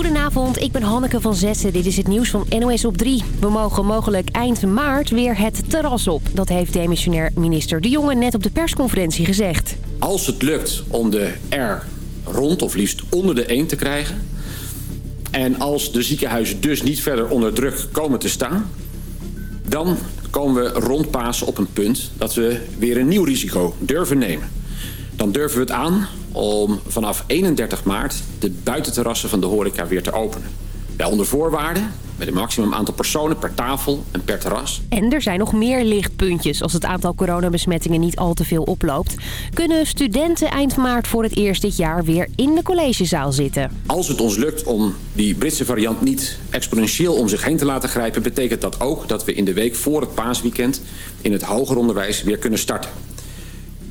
Goedenavond, ik ben Hanneke van Zessen. Dit is het nieuws van NOS op 3. We mogen mogelijk eind maart weer het terras op. Dat heeft demissionair minister De Jonge net op de persconferentie gezegd. Als het lukt om de R rond of liefst onder de 1 te krijgen... en als de ziekenhuizen dus niet verder onder druk komen te staan... dan komen we rond Pasen op een punt dat we weer een nieuw risico durven nemen. Dan durven we het aan om vanaf 31 maart de buitenterrassen van de horeca weer te openen. Wel onder voorwaarden, met een maximum aantal personen per tafel en per terras. En er zijn nog meer lichtpuntjes. Als het aantal coronabesmettingen niet al te veel oploopt... kunnen studenten eind maart voor het eerst dit jaar weer in de collegezaal zitten. Als het ons lukt om die Britse variant niet exponentieel om zich heen te laten grijpen... betekent dat ook dat we in de week voor het paasweekend in het hoger onderwijs weer kunnen starten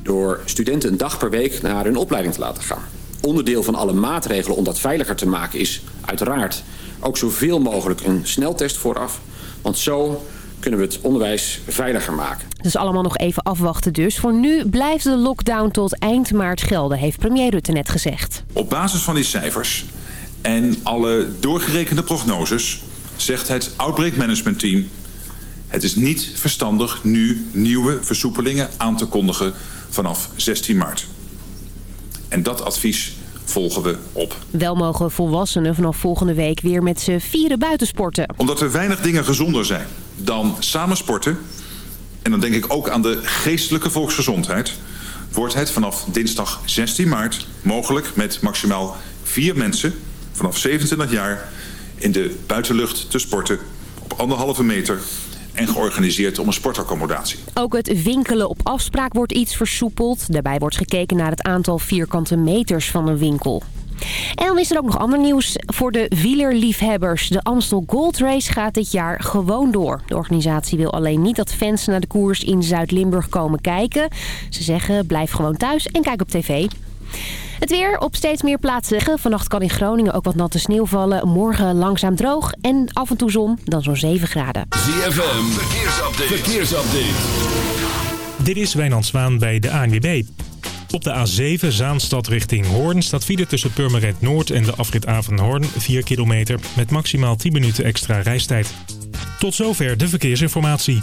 door studenten een dag per week naar hun opleiding te laten gaan. Onderdeel van alle maatregelen om dat veiliger te maken is uiteraard ook zoveel mogelijk een sneltest vooraf. Want zo kunnen we het onderwijs veiliger maken. Dus allemaal nog even afwachten dus. Voor nu blijft de lockdown tot eind maart gelden, heeft premier Rutte net gezegd. Op basis van die cijfers en alle doorgerekende prognoses... zegt het Outbreak Management Team... het is niet verstandig nu nieuwe versoepelingen aan te kondigen vanaf 16 maart. En dat advies volgen we op. Wel mogen volwassenen vanaf volgende week weer met z'n vieren buitensporten. Omdat er weinig dingen gezonder zijn dan samen sporten... en dan denk ik ook aan de geestelijke volksgezondheid... wordt het vanaf dinsdag 16 maart mogelijk met maximaal vier mensen... vanaf 27 jaar in de buitenlucht te sporten op anderhalve meter en georganiseerd om een sportaccommodatie. Ook het winkelen op afspraak wordt iets versoepeld. Daarbij wordt gekeken naar het aantal vierkante meters van een winkel. En dan is er ook nog ander nieuws voor de wielerliefhebbers. De Amstel Gold Race gaat dit jaar gewoon door. De organisatie wil alleen niet dat fans naar de koers in Zuid-Limburg komen kijken. Ze zeggen blijf gewoon thuis en kijk op tv. Het weer op steeds meer plaatsen. Vannacht kan in Groningen ook wat natte sneeuw vallen. Morgen langzaam droog en af en toe zon, dan zo'n 7 graden. ZFM, verkeersupdate. verkeersupdate. Dit is Wijnand Zwaan bij de ANWB. Op de A7 Zaanstad richting Hoorn staat file tussen Purmerend Noord en de afrit Avenhoorn 4 kilometer met maximaal 10 minuten extra reistijd. Tot zover de verkeersinformatie.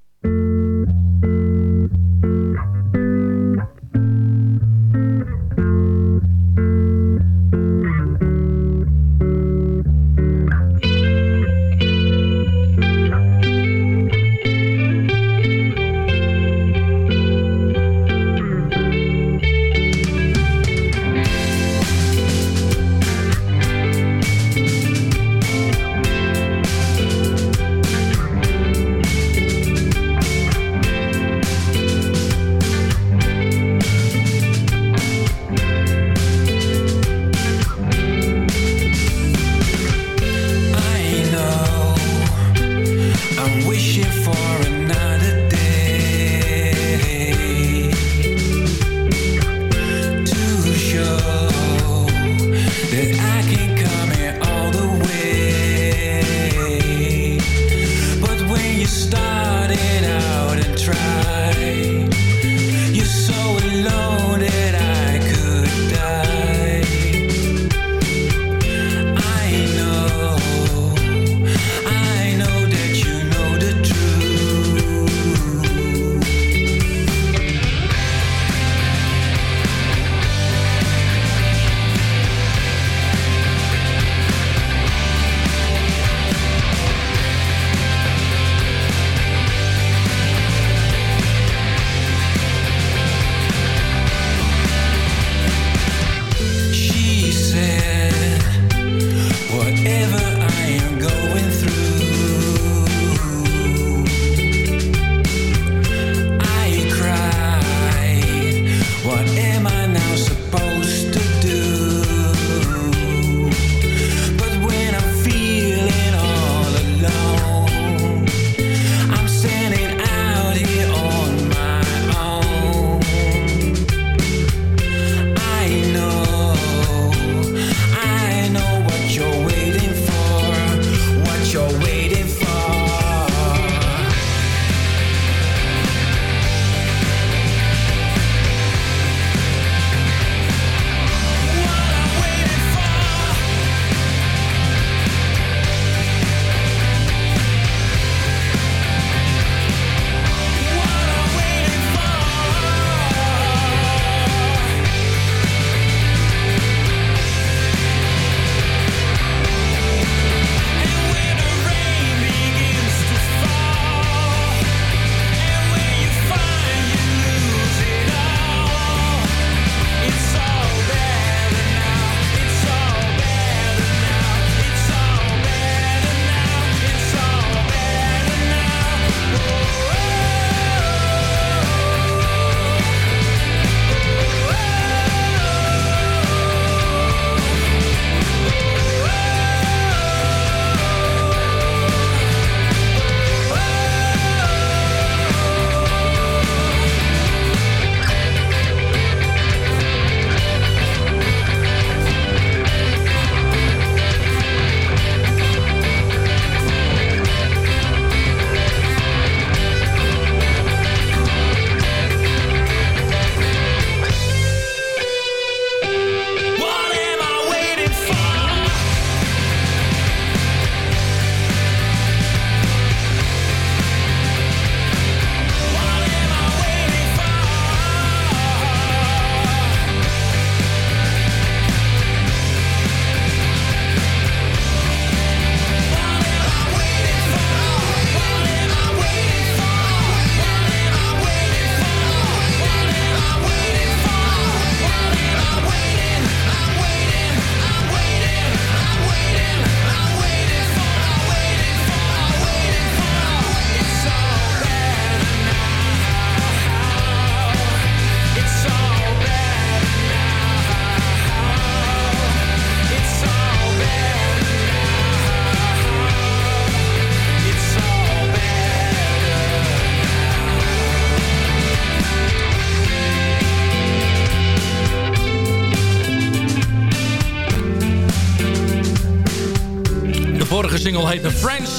Single heette Friends.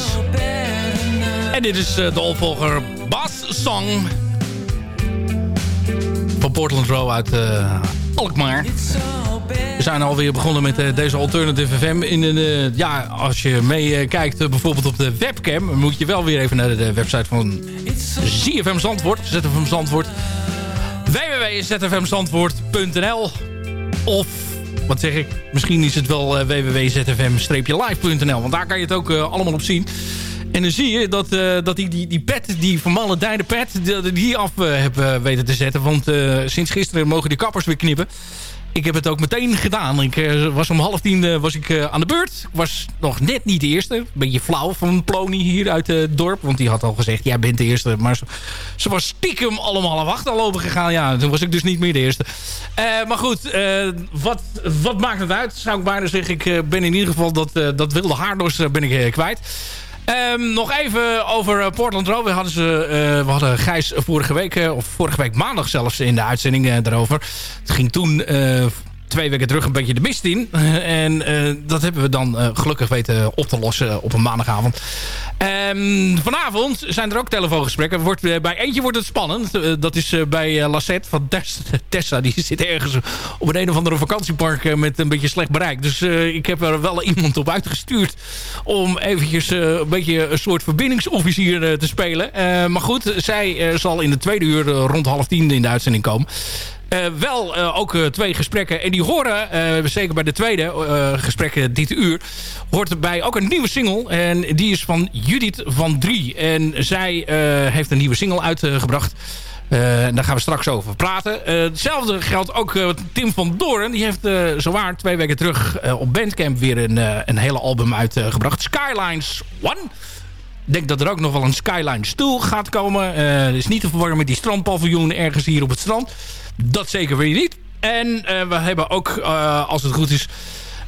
En dit is eh, de opvolger Bass Song. Van Portland Row uit eh, Alkmaar. We zijn alweer begonnen met eh, deze Alternative FM. In eh, ja, als je meekijkt uh, bijvoorbeeld op de webcam... moet je wel weer even naar de website van ZFM Zandvoort. ZFM Zandvoort. www.zfmzandvoort.nl Of, wat zeg ik, misschien is het wel uh, www.zfm-live.nl. Want daar kan je het ook uh, allemaal op zien. En dan zie je dat, uh, dat die, die, die pet, die vermaledijde pet, die, die af heb weten te zetten. Want sinds gisteren mogen die kappers weer knippen. Ik heb het ook meteen gedaan. Ik was om half tien was ik, aan de beurt. Ik was nog net niet de eerste. Een beetje flauw van Plony hier uit het dorp. Want die had al gezegd, jij bent de eerste. Maar ze, was stiekem allemaal aan wacht al over gegaan. Ja, toen was ik dus niet meer de eerste. maar goed, wat, wat maakt het uit? Zou ik bijna zeggen. Ik ben in ieder geval dat, dat wilde haardos ben ik kwijt. Um, nog even over uh, Portland Row. We hadden, ze, uh, we hadden Gijs vorige week, uh, of vorige week maandag zelfs in de uitzending daarover. Het ging toen twee weken terug een beetje de mist in. en dat hebben we dan gelukkig weten op te lossen op een maandagavond. Um, vanavond zijn er ook telefoongesprekken. Wordt, bij eentje wordt het spannend. dat is bij Lassette van Tessa. Die zit ergens op een een of andere vakantiepark met een beetje slecht bereik. Dus ik heb er wel iemand op uitgestuurd om eventjes een beetje een soort verbindingsofficier te spelen. maar goed, zij zal in de tweede uur rond half tien in de uitzending komen. Uh, wel uh, ook uh, twee gesprekken. En die horen, zeker bij de tweede gesprekken dit uur... hoort erbij ook een nieuwe single. En die is van Judith van Drie. En zij heeft een nieuwe single uitgebracht. daar gaan we straks over praten. hetzelfde geldt ook Tim van Doorn. Die heeft zowaar twee weken terug op Bandcamp weer een, een hele album uitgebracht. Skylines One. Ik denk dat er ook nog wel een Skyline stoel gaat komen. Uh, is niet te verwarren met die strandpaviljoen ergens hier op het strand. Dat zeker weer niet. En uh, we hebben ook, uh, als het goed is...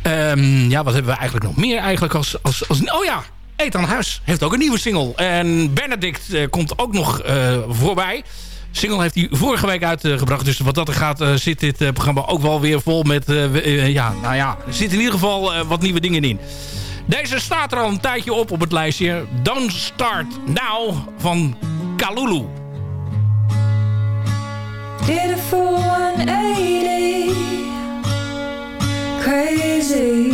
Um, ja, wat hebben we eigenlijk nog meer eigenlijk als... als, als oh ja, Ethan Huis heeft ook een nieuwe single. En Benedict uh, komt ook nog voorbij. Single heeft hij vorige week uitgebracht. Dus wat dat er gaat, zit dit programma ook wel weer vol met... ja, nou ja, er zitten in ieder geval wat nieuwe dingen in. Deze staat er al een tijdje op op het lijstje. Don't Start Now van Kalulu. Did a full 180 Crazy.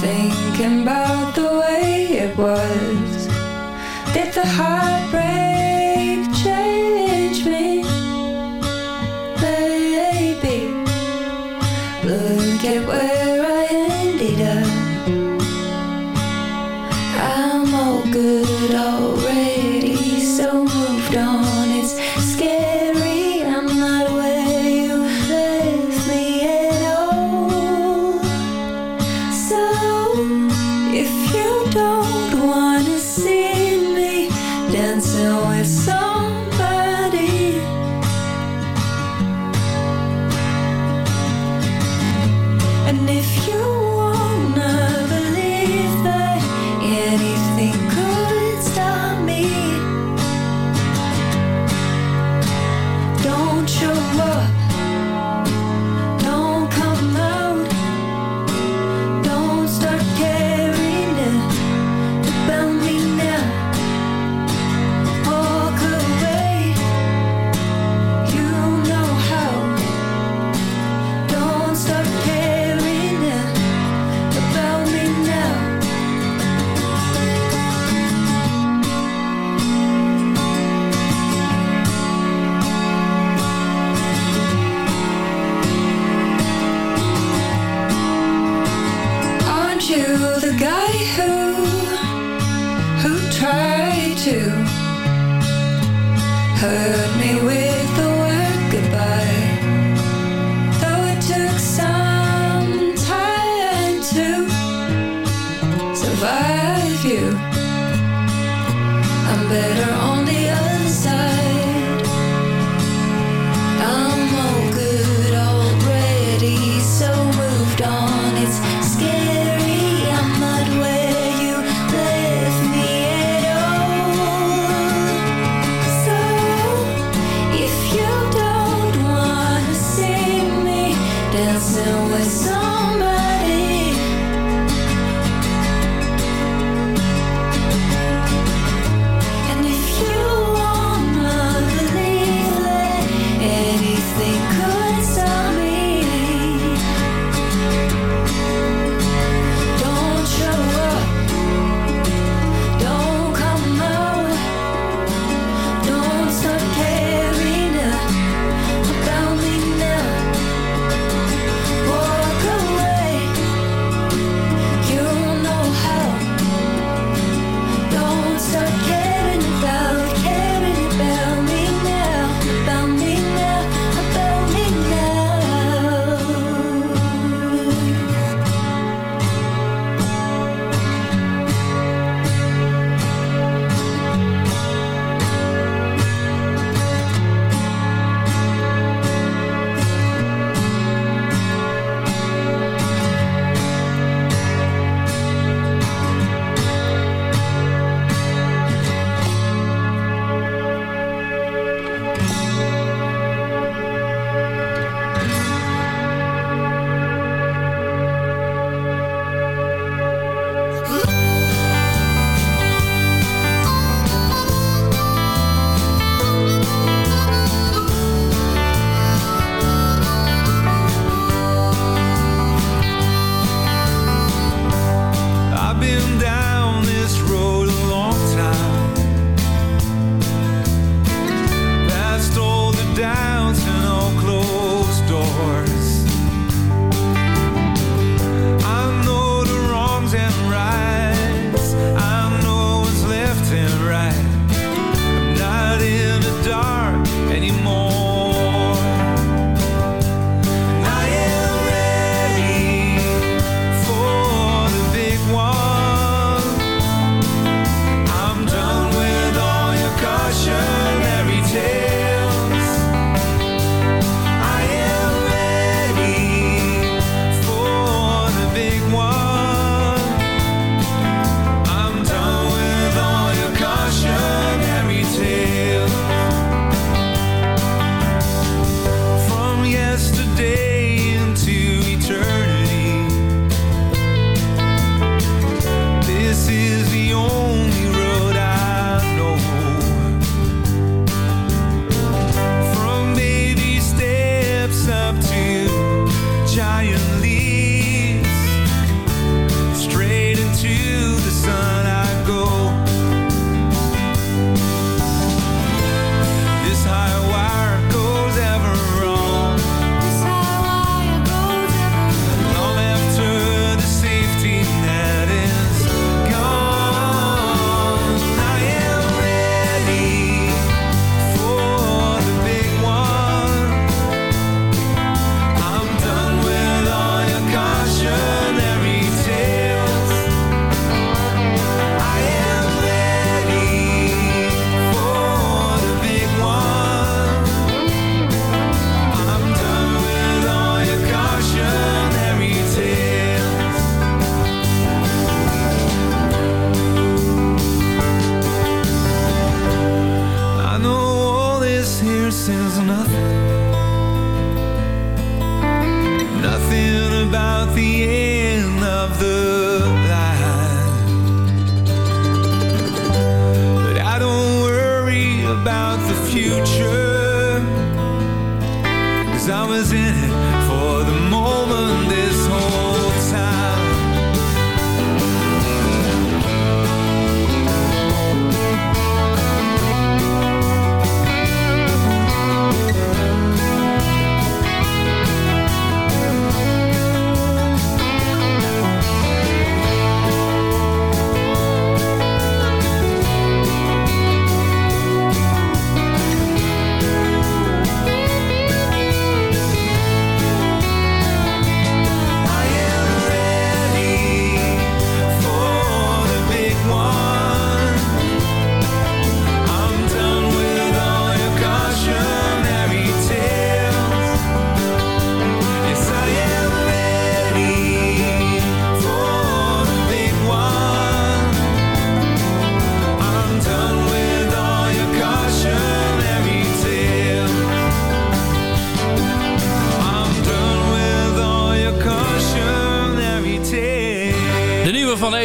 Thinking about the way it was her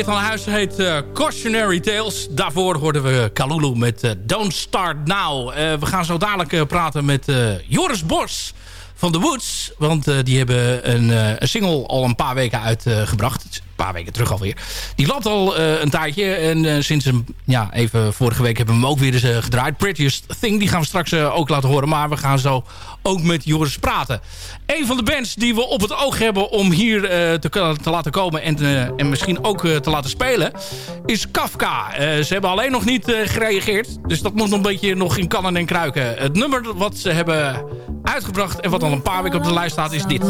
aan huis heet eh, Cautionary Tales. Daarvoor hoorden we Kalulu met eh, Don't Start Now. Eh, we gaan zo dadelijk praten met Joris Bos van The Woods. Want die hebben een, een single al een paar weken uitgebracht. Paar weken terug alweer. Die loopt al eh, een tijdje. En eh, sinds ja, even vorige week hebben we hem ook weer eens eh, gedraaid. Prettiest Thing, die gaan we straks ook laten horen. Maar we gaan zo ook met Joris praten. Een van de bands die we op het oog hebben om hier te, te laten komen... En, en misschien ook te laten spelen, is Kafka. Ze hebben alleen nog niet gereageerd. Dus dat moet nog een beetje nog in kannen en kruiken. Het nummer wat ze hebben uitgebracht en wat al een paar weken op de lijst staat is dit.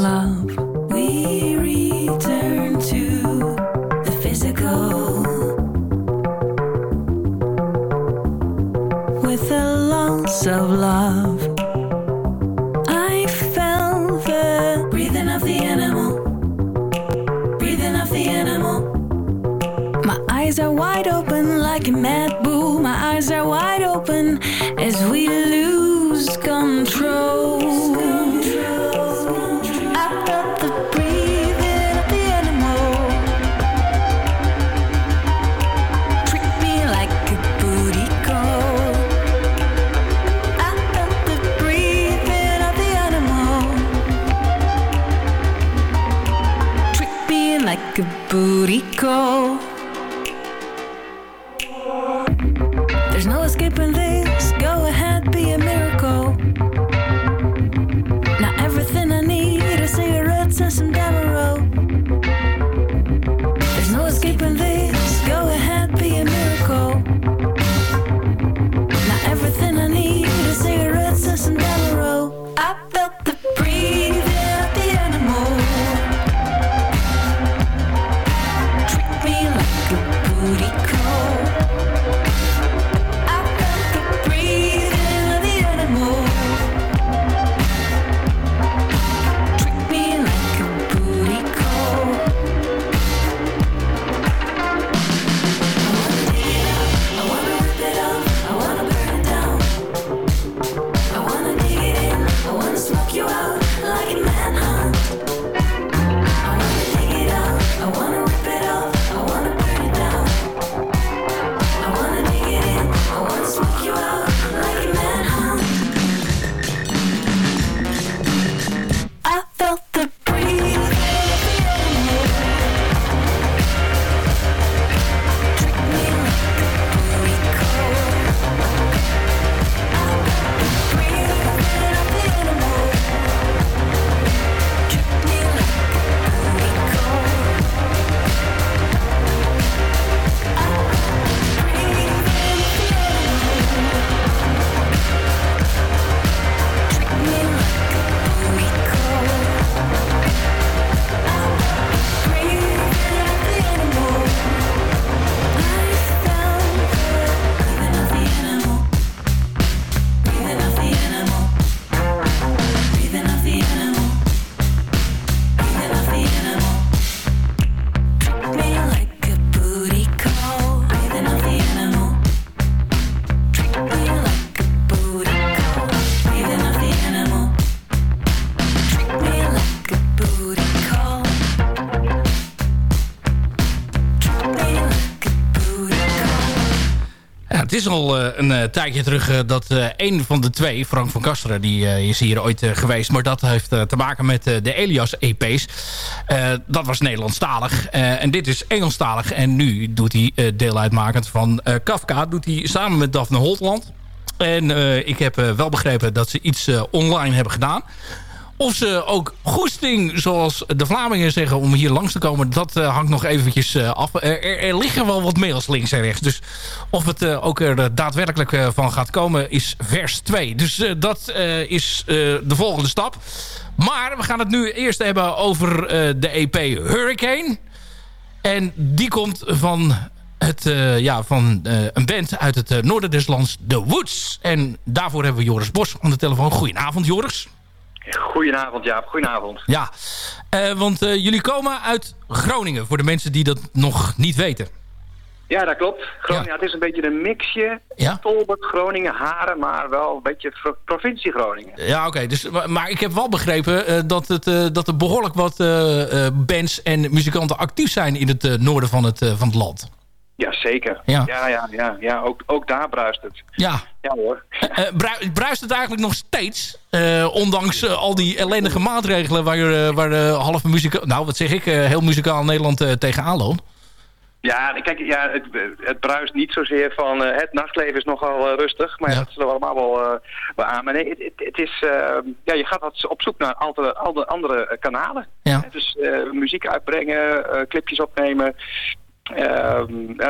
As we lose control. Buriko. Is al eh, een eh, tijdje terug eh, dat een van de twee, Frank van Kasteren, die is hier ooit geweest. Maar dat heeft te maken met de Elias-EP's. Dat was Nederlandstalig. En dit is Engelstalig. En nu doet hij deel uitmakend van Kafka. Doet hij samen met Daphne Holtland. En ik heb wel begrepen dat ze iets online hebben gedaan. Of ze ook goesting, zoals de Vlamingen zeggen, om hier langs te komen... dat eh, hangt nog eventjes eh, af. Er, liggen wel wat mails links en rechts. Dus of het eh, ook er daadwerkelijk van gaat komen, is vers 2. Dus dat is de volgende stap. Maar we gaan het nu eerst hebben over de EP Hurricane. En die komt van, het, ja, van een band uit het noorden des lands, The Woods. En daarvoor hebben we Joris Bos aan de telefoon. Goedenavond, Joris. Goedenavond, Jaap. Goedenavond. Ja, eh, want eh, jullie komen uit Groningen, voor de mensen die dat nog niet weten. Ja, dat klopt. Groningen, het is een beetje een mixje. Ja? Tolbert, Groningen, Haren, maar wel een beetje pro- provincie Groningen. Ja, oké. dus, maar, ik heb wel begrepen eh, dat, het, dat er behoorlijk wat bands en muzikanten actief zijn in het noorden van het, van het land. Ja, zeker. Ja. ja, ja, ja, ja. Ook, ook daar bruist het. Ja. Ja hoor. Eh, brui- bruist het eigenlijk nog steeds? eh, ondanks eh, al die ellendige maatregelen waar, eh, waar de halve muzikaal... Nou, wat zeg ik? eh, heel muzikaal Nederland eh, tegenaan loopt. Ja, kijk, ja, het, het bruist niet zozeer van eh, het nachtleven is nogal eh, rustig, maar ja. dat zullen we allemaal wel eh beamen. Nee, het, het, is, eh, ja, je gaat wat op zoek naar andere, andere, andere eh, kanalen. Ja. Hè, Dus eh, muziek uitbrengen, eh, clipjes opnemen, ehm, eh,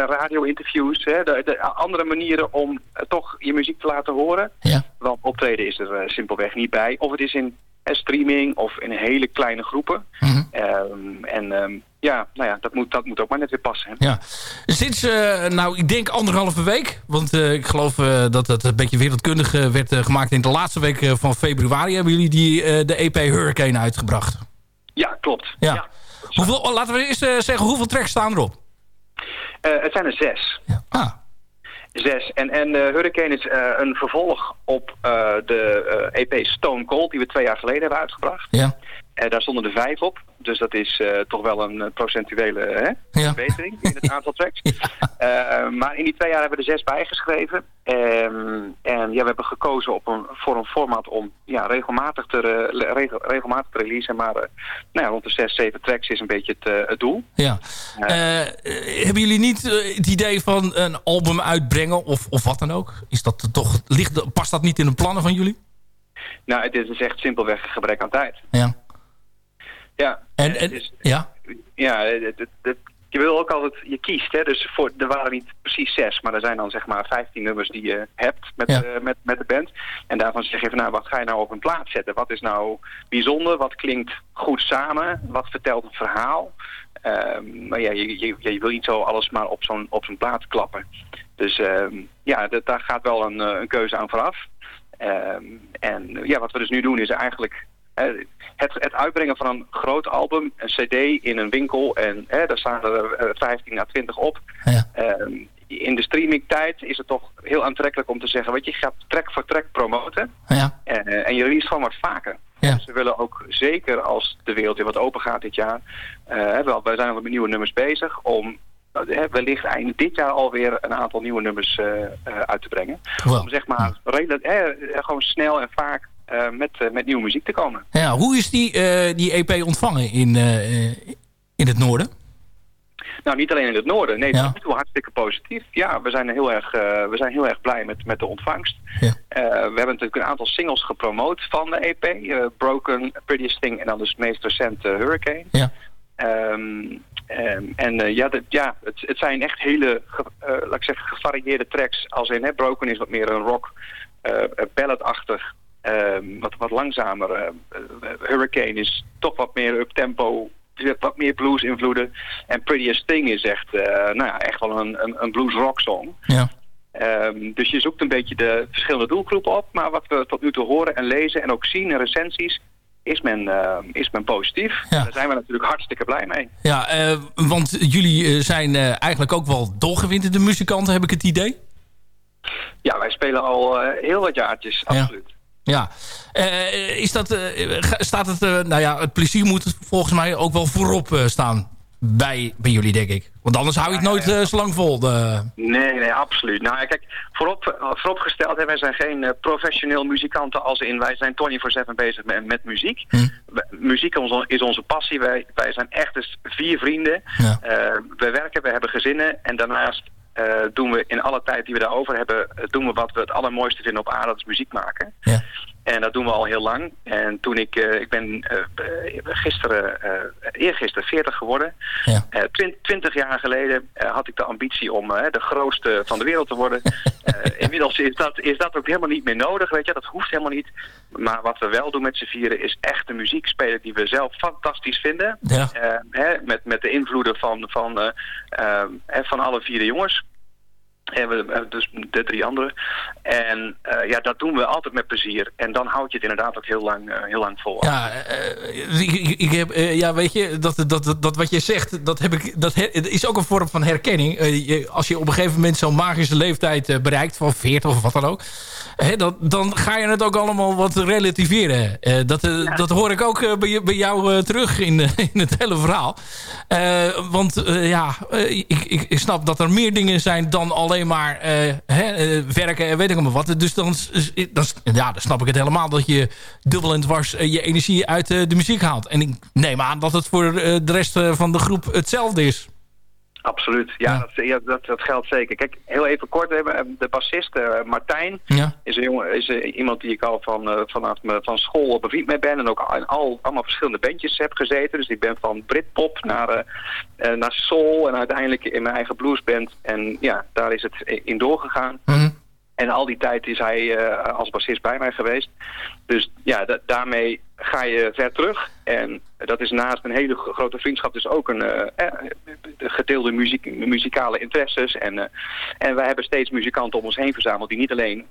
radio-interviews, hè, de, de andere manieren om eh, toch je muziek te laten horen. Ja. Want optreden is er eh, simpelweg niet bij. Of het is in eh, streaming of in hele kleine groepen. Mhm. Ehm, en ehm, ja, nou ja, dat moet, dat moet ook maar net weer passen. hè. Ja. Sinds, eh, nou, ik denk anderhalve week. Want eh, ik geloof eh, dat het een beetje wereldkundig eh, werd eh, gemaakt in de laatste week eh, van februari. Hebben jullie die, eh, de EP Hurricane uitgebracht? Ja, klopt. Ja. Hoeveel, laten we eerst eh, zeggen, hoeveel tracks staan erop? Eh, het zijn er zes. Ah. Zes. En, en eh, Hurricane is eh, een vervolg op de EP Stone Cold, die we twee jaar geleden hebben uitgebracht. Ja. Eh, daar stonden er vijf op. Dus dat is eh, toch wel een eh, procentuele hè, Ja. verbetering in het aantal tracks. Maar in die twee jaar hebben we er zes bijgeschreven. Ehm, en ja, we hebben gekozen op een, voor een format om ja, regelmatig, te, regel- regelmatig te releasen. Maar nou ja, rond de zes, zeven tracks is een beetje het, het doel. Ja. Hebben jullie niet het idee van een album uitbrengen of, of wat dan ook? Is dat toch, ligt, past dat niet in de plannen van jullie? Nou, het is echt simpelweg een gebrek aan tijd. Ja. Ja, En, en, ja? ja het, het- het- je wil ook altijd, je kiest. Hè? Dus voor, er waren niet precies zes, maar er zijn dan zeg maar 15 nummers die je hebt met, Ja. eh, met, met de band. En daarvan zeg je van nou, wat ga je nou op een plaat zetten? Wat is nou bijzonder? Wat klinkt goed samen? Wat vertelt een verhaal? Ehm, maar ja, je, je, je wil niet zo alles maar op zo'n op zo'n plaat klappen. Dus ehm, ja, dat, daar gaat wel een, eh, een keuze aan vooraf. Ehm, en ja, wat we dus nu doen is eigenlijk het, het uitbrengen van een groot album, een cd in een winkel en hè, daar staan er eh, 15 à 20 op. Ehm, in de streamingtijd is het toch heel aantrekkelijk om te zeggen, weet je, je gaat track voor track promoten Ja. eh, en je release gewoon wat vaker. Ja. Dus we willen ook zeker als de wereld weer wat open gaat dit jaar, eh, wel, wij zijn al met nieuwe nummers bezig om eh, wellicht eind dit jaar alweer een aantal nieuwe nummers eh, eh, uit te brengen. Om zeg maar redelijk, eh, gewoon snel en vaak eh, met, eh, met nieuwe muziek te komen. Ja, hoe is die, eh, die EP ontvangen in, eh, eh, in het noorden? Nou, niet alleen in het noorden. Nee, Ja. nu toe hartstikke positief. Ja, we zijn heel erg, eh, we zijn heel erg blij met, met de ontvangst. Ja. Eh, we hebben natuurlijk een aantal singles gepromoot van de EP. eh, Broken, Prettiest Thing en dan dus het meest recente Hurricane. Ja. Ehm, ehm, en eh, ja, ja het, het zijn echt hele, eh, laat ik zeggen, gevarieerde tracks. Als in, hè, Broken is wat meer een rock, eh balladachtig, ehm, wat, wat langzamer. eh, eh, Hurricane is toch wat meer up-tempo, wat meer blues-invloeden. En Prettiest Thing is echt, eh, nou ja, echt wel een, een, een blues-rock song. Ja. Ehm, dus je zoekt een beetje de verschillende doelgroepen op. Maar wat we tot nu toe horen en lezen en ook zien in recensies... is men, is men positief. Daar zijn we natuurlijk hartstikke blij mee. Ja, eh, want jullie zijn eigenlijk ook wel doorgewinterde muzikanten, heb ik het idee. Ja, wij spelen al heel wat jaartjes, absoluut. Ja. Eh, is dat, eh, staat het, eh, nou ja, het plezier moet volgens mij ook wel voorop eh, staan bij, bij jullie, denk ik. Want anders hou je het nooit eh, zo lang vol. De... Nee, nee, absoluut. Nou ja, kijk, voorop, eh, vooropgesteld, hè, wij zijn geen eh, professioneel muzikanten als in wij zijn 24-7 bezig met, met muziek. We- Muziek is onze, is onze passie. Wij, wij zijn echt dus vier vrienden. Ja. Eh, we werken, we hebben gezinnen en daarnaast eh, doen we in alle tijd die we daarover hebben, eh, doen we wat we het allermooiste vinden op aarde, dat is muziek maken. Ja. En dat doen we al heel lang. En toen ik, eh, ik ben eh, eh, gisteren, eh eergisteren 40 geworden. Ja. Eh, twin- twintig jaar geleden had ik de ambitie om de grootste van de wereld te worden. Inmiddels is dat, is dat ook helemaal niet meer nodig, weet je. Dat hoeft helemaal niet. Maar wat we wel doen met z'n vieren is echt de muziek spelen die we zelf fantastisch vinden. Ja. Hè, met, met de invloeden van, van, van alle vier de jongens. En we, dus de drie anderen. En eh, ja, dat doen we altijd met plezier. En dan houd je het inderdaad ook heel lang, eh, heel lang vol. Ja, eh, ik, ik- ik heb, ja, weet je, dat, dat, dat, dat wat je zegt, dat, heb ik, dat her- is ook een vorm van herkenning. Je- als je op een gegeven moment zo'n magische leeftijd bereikt, van 40 of wat dan ook, hè, dan, dan ga je het ook allemaal wat relativeren. Dat, dat hoor ik ook bij, bij jou terug in, in het hele verhaal. Want ja, ik, ik, ik snap dat er meer dingen zijn dan alleen maar eh, eh, werken en weet ik maar wat. Dus dan, ja, dan snap ik het helemaal dat je dubbel en dwars eh, je energie uit de muziek haalt. En ik neem aan dat het voor de rest van de groep hetzelfde is. Absoluut, ja, Dat, ja dat, dat geldt zeker. Kijk, heel even kort, de bassist eh, Martijn Ja. is, een jongen, is eh, iemand die ik al van, eh, vanaf me, van school bevriend mee ben en ook al, in al, allemaal verschillende bandjes heb gezeten. Dus ik ben van Britpop naar, eh, naar soul en uiteindelijk in mijn eigen bluesband. En ja, daar is het in doorgegaan. En al die tijd is hij eh, als bassist bij mij geweest. Dus ja, da- daarmee ga je ver terug. En dat is naast een hele gro- grote vriendschap dus ook een eh, eh, gedeelde muziek, muzikale interesses. En, eh, en wij hebben steeds muzikanten om ons heen verzameld die niet alleen,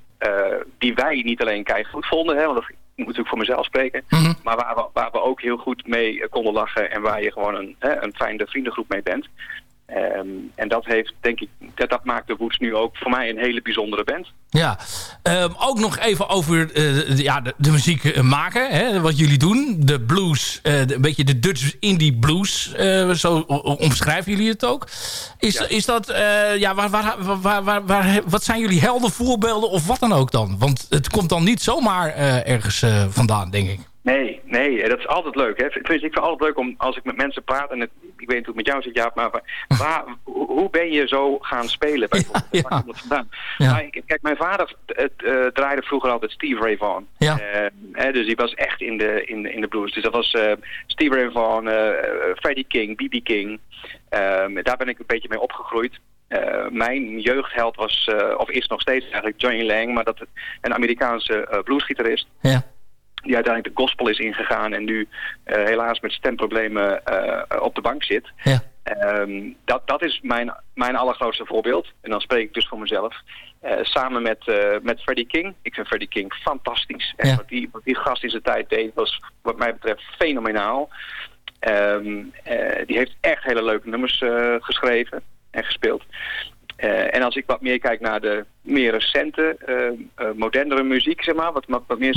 die wij niet alleen goed vonden, hè, want dat moet natuurlijk voor mezelf spreken. Maar waar we, waar we ook heel goed mee konden lachen en waar je gewoon een, hè, een fijne vriendengroep mee bent. Ehm, en dat heeft, denk ik, dat, dat maakt de Woods nu ook voor mij een hele bijzondere band. Ja, Ehm, ook nog even over eh, de, ja, de, de muziek eh, maken. Hè, wat jullie doen. De blues, eh, de- een beetje de Dutch indie blues. zo omschrijven jullie het ook. Is, is dat, ja, waar, waar, waar, waar, waar- wat zijn jullie heldenvoorbeelden of wat dan ook dan? Want het komt dan niet zomaar ergens vandaan, denk ik. Nee, nee, dat is altijd leuk. Hè. Tenminste, ik vind het altijd leuk om als ik met mensen praat, en het, ik weet niet hoe het met jou zit, Jaap, maar waar, hoe ben je zo gaan spelen bijvoorbeeld? Vandaan? Ik- kijk, mijn vader het, eh, draaide vroeger altijd Steve Ray Vaughan. Ja. Eh, dus die was echt in de, in, de- in de blues. Dus dat was eh, Steve Ray Vaughan, Freddie King, B.B. King. Ehm, daar ben ik een beetje mee opgegroeid. Mijn jeugdheld was, of is nog steeds eigenlijk Johnny Lang, maar dat een Amerikaanse eh, bluesgitarist Ja. Die uiteindelijk de gospel is ingegaan en nu eh, helaas met stemproblemen eh, op de bank zit. Ja. Ehm, dat, dat is mijn, mijn allergrootste voorbeeld. En dan spreek ik dus voor mezelf. Eh, samen met, met Freddie King. Ik vind Freddie King fantastisch. En wat, die, wat die gast in zijn tijd deed was wat mij betreft fenomenaal. Ehm, eh, die heeft echt hele leuke nummers geschreven en gespeeld. En als ik wat meer kijk naar de meer recente, modernere muziek, zeg maar, wat, wat, wat meer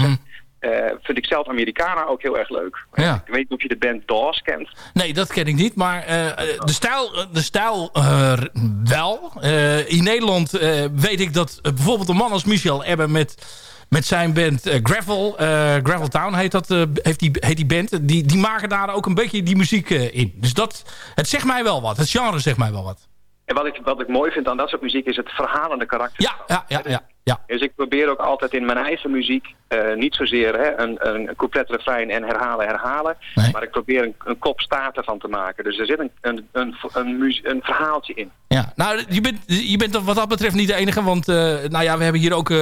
eh, vind ik zelf Americana ook heel erg leuk. Ja. Ik weet niet of je de band Dawes kent. Nee, dat ken ik niet. Maar eh, eh, de stijl, de stijl wel. In Nederland weet ik dat bijvoorbeeld een man als Michel Ebbe met, met zijn band Gravel, Gravel Town heet, dat, heeft die, heet die band. Die, die maken daar ook een beetje die muziek in. Dus dat, het zegt mij wel wat. Het genre zegt mij wel wat. En wat ik, wat ik mooi vind aan dat soort muziek is het verhalende karakter. Ja, ja, ja, ja. Ja. Dus ik probeer ook altijd in mijn eigen muziek eh, niet zozeer hè, een, een couplet, refrein en herhalen, herhalen. Maar ik probeer een, een kop staat ervan te maken. Dus er zit een, een, een, een, een verhaaltje in. Ja, nou, je bent, je bent wat dat betreft niet de enige. Want eh, nou ja, we hebben hier ook eh,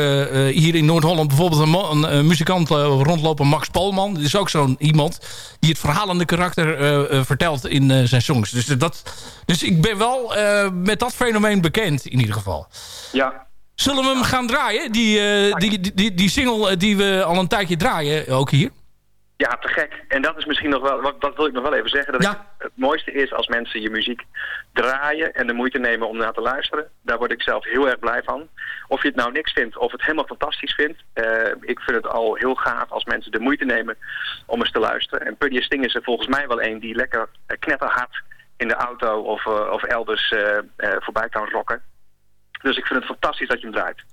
hier in Noord-Holland bijvoorbeeld een, muzikant rondlopen, Max Polman. Dat is ook zo'n iemand die het verhalende karakter vertelt in zijn songs. Dus, dat, dus ik ben wel met dat fenomeen bekend in ieder geval. Ja. Zullen we hem gaan draaien? Die, eh, die, die, die, die single eh, die we al een tijdje draaien, ook hier. Ja, te gek. En dat is misschien nog wel, wat, dat wil ik nog wel even zeggen. Dat het mooiste is als mensen je muziek draaien en de moeite nemen om naar te luisteren. Daar word ik zelf heel erg blij van. Of je het nou niks vindt of het helemaal fantastisch vindt. eh, ik vind het al heel gaaf als mensen de moeite nemen om eens te luisteren. En Puddy Sting is er volgens mij wel een die lekker eh, knetterhard in de auto of, eh, of elders eh, eh, voorbij kan rocken. Dus ik vind het fantastisch dat je hem draait.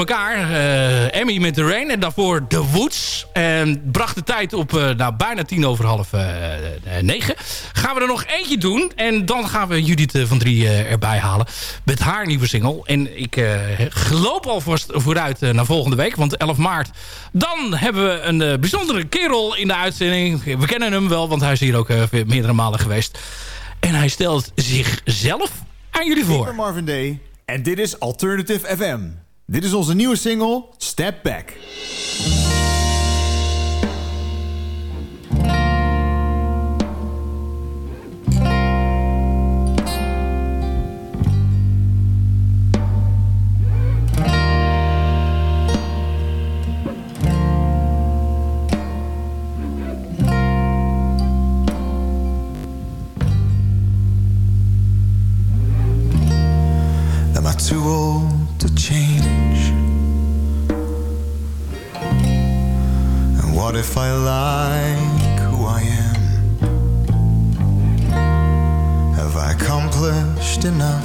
Achter elkaar. Eh, Emmy met The Rain en daarvoor The Woods. En bracht de tijd op eh, nou, bijna tien over half eh, negen. Gaan we er nog eentje doen. En dan gaan we Judith van Drie erbij halen. Met haar nieuwe single. En ik loop alvast vooruit naar volgende week. Want 11 maart, dan hebben we een bijzondere kerel in de uitzending. We kennen hem wel, want hij is hier ook meerdere malen geweest. En hij stelt zichzelf aan jullie voor. Ik ben Marvin Day en dit is Alternative FM. Dit is onze nieuwe single Step Back. What if I like who I am? Have I accomplished enough?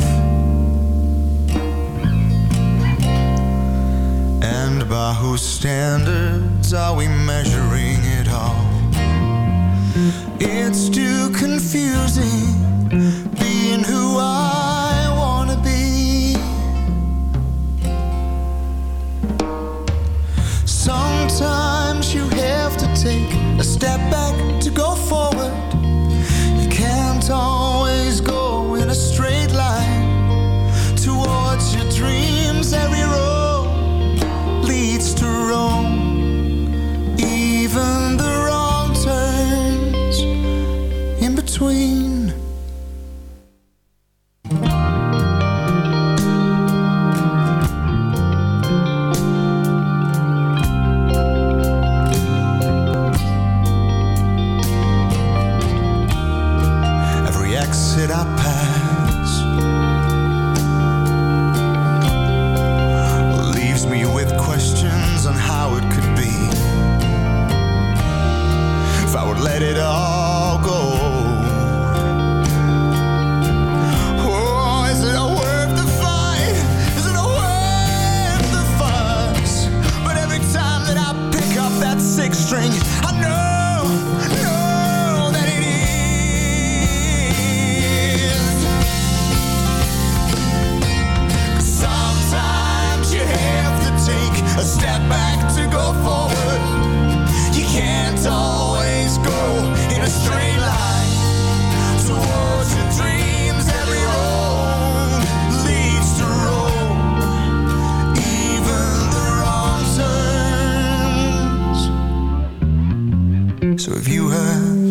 And by whose standards are we measuring it all? It's too confusing being who I a step back to go forward.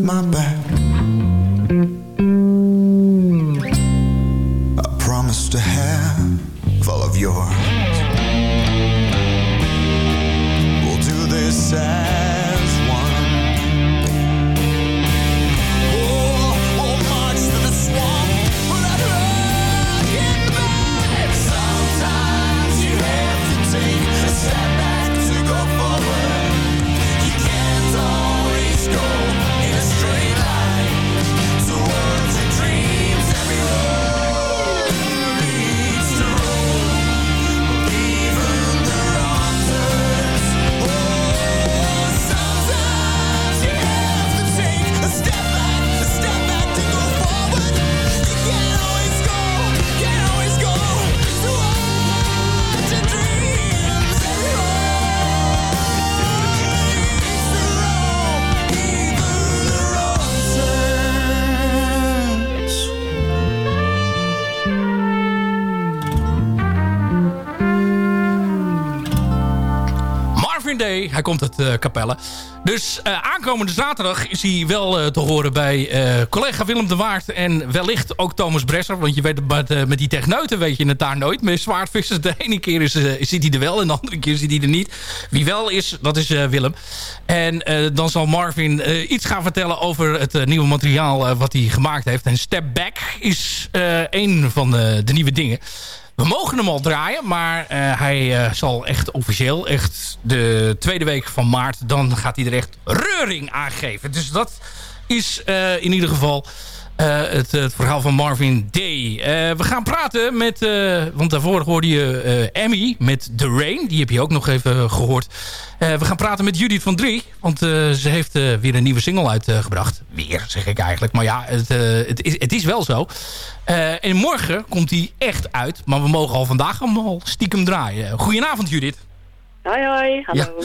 My back, komt eh Capelle. Dus eh, aankomende zaterdag is hij wel eh, te horen bij eh, collega Willem de Waard... en wellicht ook Thomas Bresser. Want je weet, met, eh, met die techneuten weet je het daar nooit. Met zwaardvissers, de ene keer is, eh, zit hij er wel... en de andere keer zit hij er niet. Wie wel is, dat is eh, Willem. En eh, dan zal Marvin eh, iets gaan vertellen over het eh, nieuwe materiaal... eh, wat hij gemaakt heeft. En Step Back is eh, een van de, de nieuwe dingen... We mogen hem al draaien, maar eh, hij eh, zal echt officieel, echt de tweede week van maart, dan gaat hij er echt reuring aan geven. Dus dat is eh, in ieder geval Eh, het, het verhaal van Marvin Day. Eh, we gaan praten met... eh, want daarvoor hoorde je Emmy met The Rain. Die heb je ook nog even gehoord. Eh, we gaan praten met Judith van Drie. Want ze heeft weer een nieuwe single uitgebracht. weer, zeg ik eigenlijk. Maar ja, het, het, is, het is wel zo. En morgen komt die echt uit. Maar we mogen al vandaag hem al stiekem draaien. Goedenavond Judith. Hoi hoi, hallo.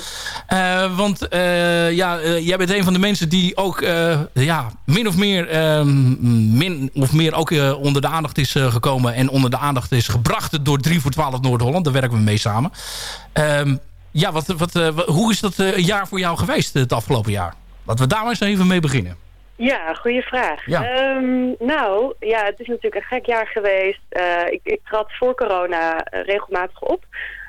Eh, want eh, ja, eh, jij bent een van de mensen die ook ja, min of meer, ehm, min of meer ook onder de aandacht is gekomen. En onder de aandacht is gebracht door 3 voor 12 Noord-Holland. Daar werken we mee samen. Ehm, ja, wat, wat, wa- hoe is dat jaar voor jou geweest het afgelopen jaar? Laten we daar maar eens even mee beginnen. Ja, goede vraag. Ja. Ehm, nou, ja, het is natuurlijk een gek jaar geweest. Ik, ik trad voor corona regelmatig op.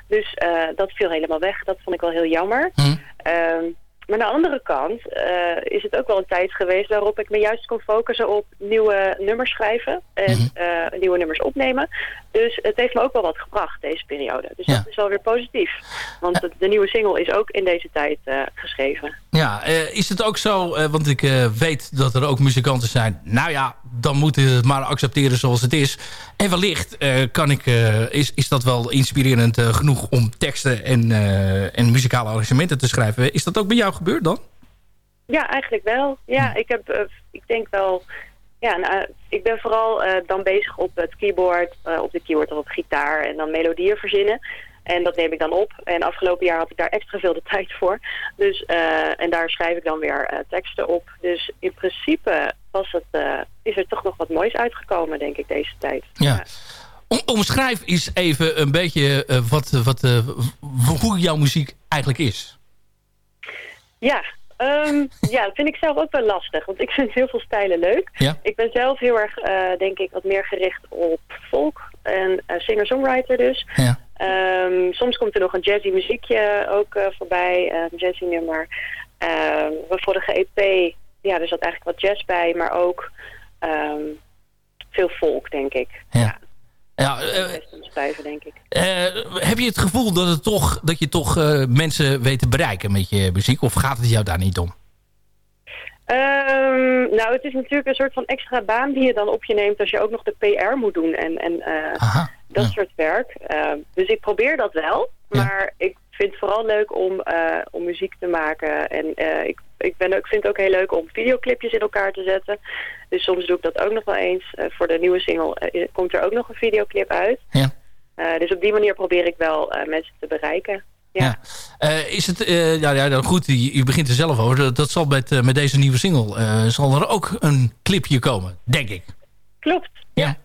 Dus eh, dat viel helemaal weg. Dat vond ik wel heel jammer. Ehm, maar aan de andere kant eh, is het ook wel een tijd geweest waarop ik me juist kon focussen op nieuwe nummers schrijven en eh, nieuwe nummers opnemen. Dus het heeft me ook wel wat gebracht deze periode. Dus dat is wel weer positief. Want de, de nieuwe single is ook in deze tijd eh, geschreven. Ja, eh, is het ook zo, eh, want ik eh, weet dat er ook muzikanten zijn. Nou ja, dan moeten we het maar accepteren zoals het is. En wellicht eh, kan ik, eh, is, is dat wel inspirerend eh, genoeg om teksten en, eh, en muzikale arrangementen te schrijven. Is dat ook bij jou gebeurd dan? Ja, eigenlijk wel. Ja, ik heb, eh, ik denk wel, ja, nou, ik ben vooral eh, dan bezig op het keyboard, eh, op de keyboard of op gitaar en dan melodieën verzinnen. En dat neem ik dan op. En afgelopen jaar had ik daar extra veel de tijd voor. Dus, eh, en daar schrijf ik dan weer teksten op. Dus in principe was het, is er toch nog wat moois uitgekomen, denk ik, deze tijd. Ja. Om, omschrijf eens even een beetje wat, wat, hoe jouw muziek eigenlijk is. Ja, ehm, ja, dat vind ik zelf ook wel lastig. Want ik vind heel veel stijlen leuk. Ja. Ik ben zelf heel erg, eh, denk ik, wat meer gericht op folk en eh, singer-songwriter dus. Ja. Ehm, soms komt er nog een jazzy muziekje ook eh, voorbij, een jazzy nummer. Ehm mijn vorige EP, ja, er zat eigenlijk wat jazz bij, maar ook veel folk, denk ik. Ja. Ja, eh, een schrijven, denk ik. eh, heb je het gevoel dat, het toch, dat je toch eh, mensen weet te bereiken met je muziek? Of gaat het jou daar niet om? Ehm, nou, het is natuurlijk een soort van extra baan die je dan op je neemt als je ook nog de PR moet doen en, en eh, dat soort werk. Ehm, dus ik probeer dat wel, maar ik vind het vooral leuk om, eh, om muziek te maken. En eh, ik, ik, ben ook, vind het ook heel leuk om videoclipjes in elkaar te zetten. Dus soms doe ik dat ook nog wel eens. Eh, voor de nieuwe single komt er ook nog een videoclip uit. Ja. Dus op die manier probeer ik wel mensen te bereiken. Ja. Is het, ja, ja, goed, je, je begint er zelf over. Dat, dat zal met, met deze nieuwe single, zal er ook een clipje komen, denk ik. Klopt. Ja.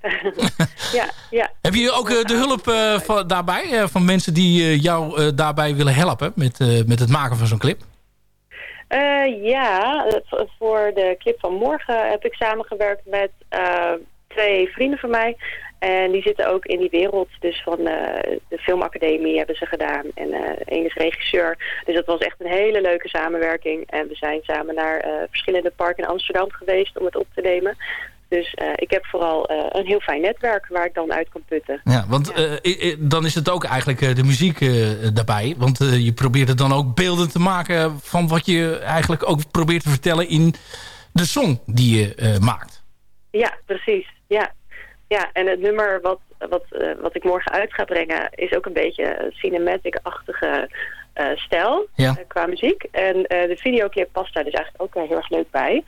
ja, ja. Heb je ook eh, de hulp eh, van, daarbij, eh, van mensen die jou daarbij willen helpen met, met het maken van zo'n clip? Ja, voor de clip van morgen heb ik samengewerkt met twee vrienden van mij. En die zitten ook in die wereld. Dus van de filmacademie hebben ze gedaan. En één is regisseur. Dus dat was echt een hele leuke samenwerking. En we zijn samen naar verschillende parken in Amsterdam geweest om het op te nemen. Dus eh, ik heb vooral eh, een heel fijn netwerk waar ik dan uit kan putten. Ja, want eh, dan is het ook eigenlijk eh, de muziek eh, daarbij. Want eh, je probeert het dan ook beelden te maken van wat je eigenlijk ook probeert te vertellen in de song die je eh, maakt. Ja, precies. Ja, ja en het nummer wat, wat, eh, wat ik morgen uit ga brengen is ook een beetje een cinematic-achtige eh, stijl Ja. qua muziek. En eh, de videoclip past daar dus eigenlijk ook heel erg leuk bij.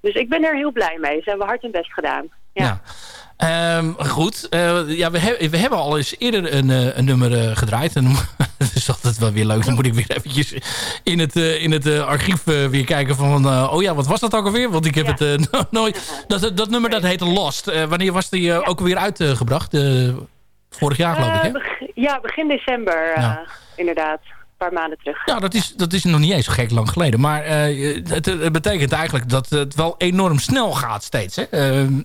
Dus ik ben er heel blij mee. Ze hebben hard hun best gedaan. Ja. Ehm, goed, eh, ja, we, hebben we hebben al eens eerder een, eh, een nummer eh, gedraaid. En dat is altijd wel weer leuk. Dan moet ik weer eventjes in het, in het archief weer kijken van... oh ja, wat was dat ook alweer? Want ik heb het no- nooit... Dat, dat nummer dat heette Lost. Wanneer was die ook weer uitgebracht? Vorig jaar geloof ik, hè? Ja, begin december Ja. inderdaad. Een paar maanden terug. Ja, dat is, dat is nog niet eens zo gek lang geleden. Maar eh, het, het betekent eigenlijk dat het wel enorm snel gaat steeds. Hè? Ehm,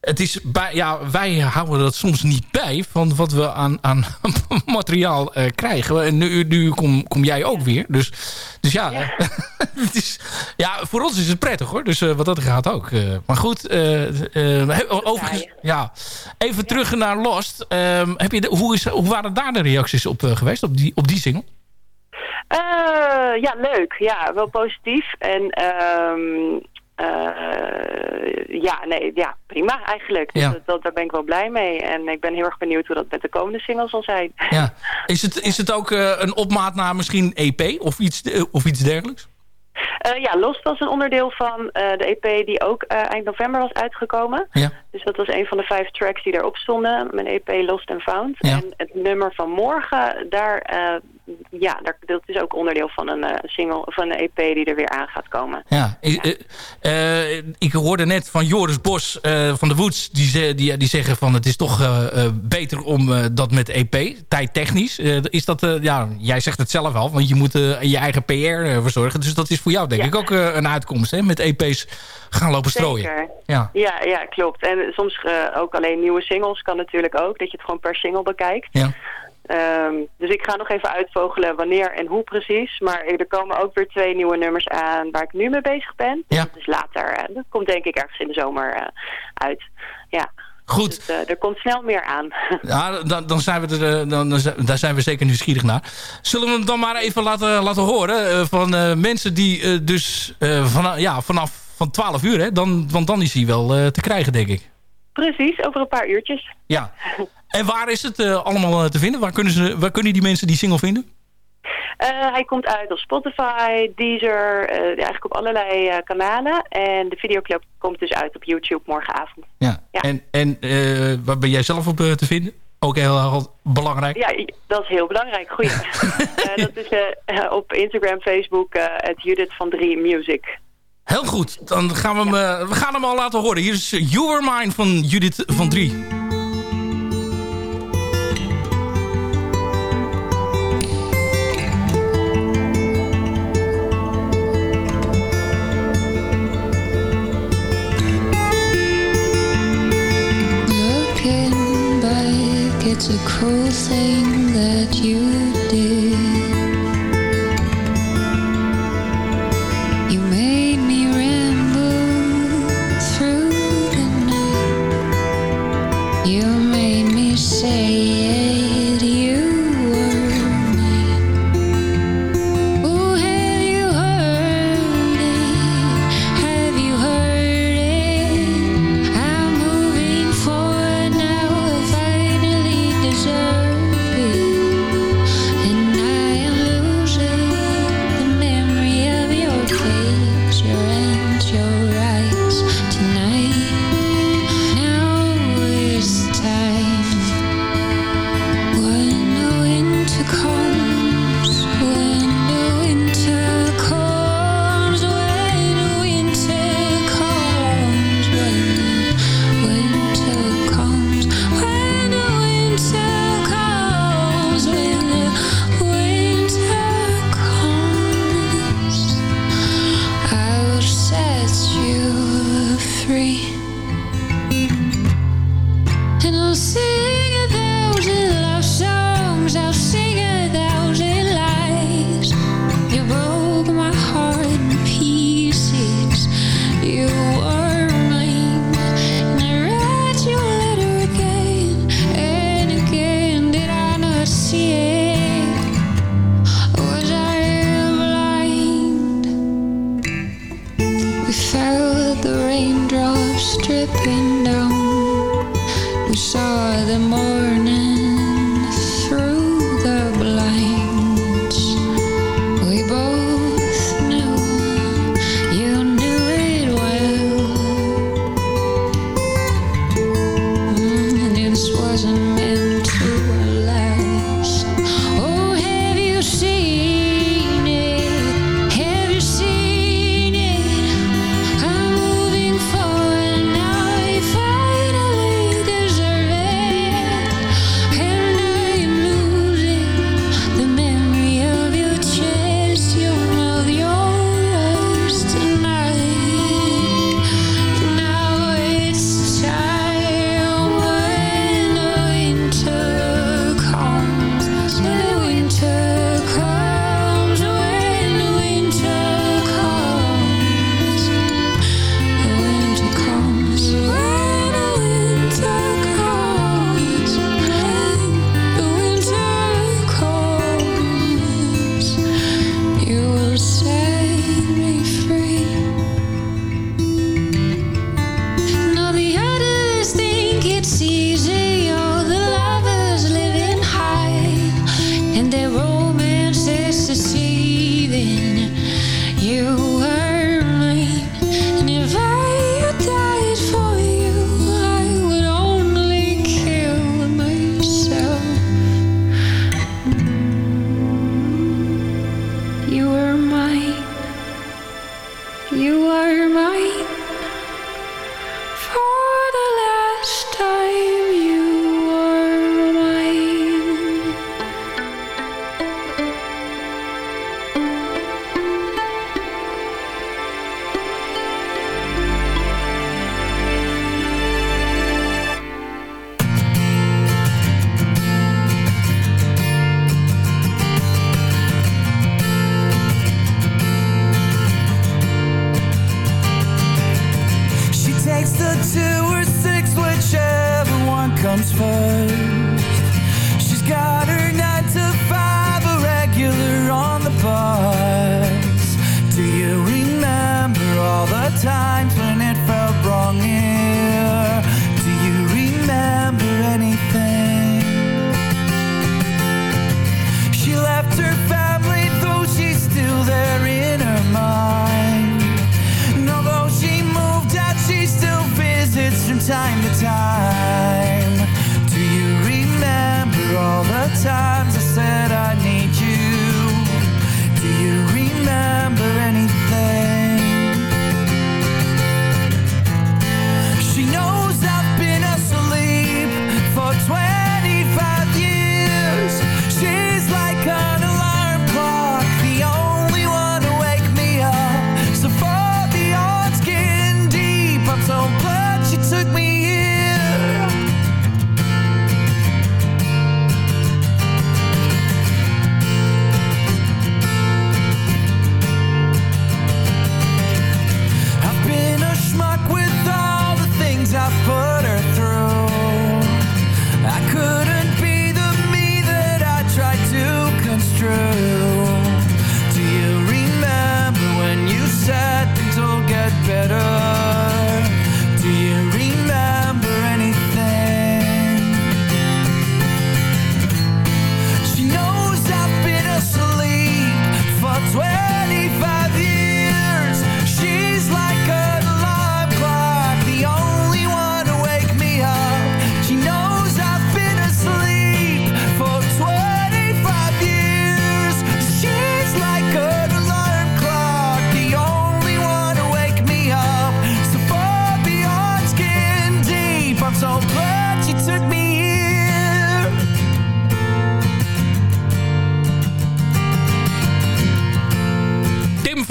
het is bij, ja, wij houden dat soms niet bij van wat we aan, aan materiaal eh, krijgen. En nu, nu kom, kom jij ook weer. Dus, dus ja, het is, ja, voor ons is het prettig hoor. Dus eh, wat dat gaat ook. Maar goed, overigens, ja, even terug naar Lost. Ehm, heb je de, hoe, is, hoe waren daar de reacties op geweest, op die, op die single? Eh, ja, leuk. Ja, wel positief. En ehm, eh, ja, nee, ja, prima eigenlijk. Ja. Dat, dat, daar ben ik wel blij mee. En ik ben heel erg benieuwd hoe dat met de komende singles zal zijn. Ja. Is, het, is het ook eh, een opmaat naar misschien EP of iets, of iets dergelijks? Ja, Lost was een onderdeel van de EP die ook eind november was uitgekomen. Ja. Dus dat was een van de vijf tracks die erop stonden. Mijn EP Lost and Found. Ja. En het nummer van morgen, daar, ja, dat is ook onderdeel van een eh, single van een EP die er weer aan gaat komen. Ja, ik, eh, eh, ik hoorde net van Joris Bos van de Woods... Die, ze- die, die zeggen van het is toch beter om dat met EP, tijdtechnisch. Is dat, ja, jij zegt het zelf al, want je moet je eigen PR verzorgen. Dus dat is voor jou denk ik ook een uitkomst, hè? Met EP's gaan lopen strooien. Zeker. Ja. Ja, ja, klopt. En soms ook alleen nieuwe singles kan natuurlijk ook. Dat je het gewoon per single bekijkt. Ja. Ehm, dus ik ga nog even uitvogelen wanneer en hoe precies. Maar er komen ook weer twee nieuwe nummers aan waar ik nu mee bezig ben. Ja. Dus later, dat komt denk ik ergens in de zomer eh, uit. Ja. Goed. Dus, eh, er komt snel meer aan. Ja, dan, dan zijn we er, eh, dan, dan daar zijn we zeker nieuwsgierig naar. Zullen we hem dan maar even laten, laten horen van mensen die dus van, ja, vanaf van 12 uur, hè, dan, want dan is hij wel te krijgen, denk ik. Precies, over een paar uurtjes. Ja. En waar is het eh, allemaal eh, te vinden? Waar kunnen, ze, waar kunnen die mensen die single vinden? Eh, hij komt uit op Spotify, Deezer, eigenlijk op allerlei kanalen. En de videoclip komt dus uit op YouTube morgenavond. Ja, ja. en, en waar ben jij zelf op te vinden? Ook heel, belangrijk. Ja, dat is heel belangrijk. Goed. dat is op Instagram, Facebook, het Judith van 3 Music. Heel goed, dan gaan we, hem, we gaan hem al laten horen. Hier is You Were Mine van Judith van 3. It's a cruel thing that you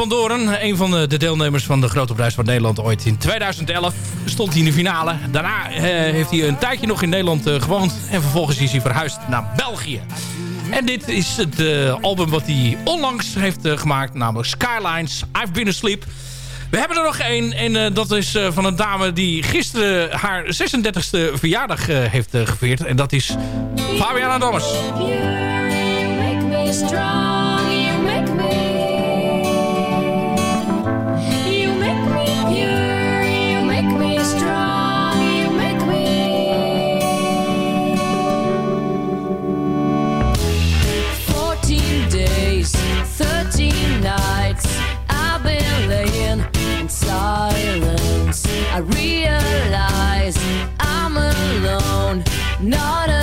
van Doren, een van de deelnemers van de Grote Prijs van Nederland ooit in 2011, stond hij in de finale. Daarna eh, heeft hij een tijdje nog in Nederland eh, gewoond en vervolgens is hij verhuisd naar België. En dit is het eh, album wat hij onlangs heeft gemaakt, namelijk Skylines, I've Been Asleep. We hebben er nog één en dat is van een dame die gisteren haar 36e verjaardag heeft gevierd. En dat is Fabiana Dommers. I realize I'm alone, not alone.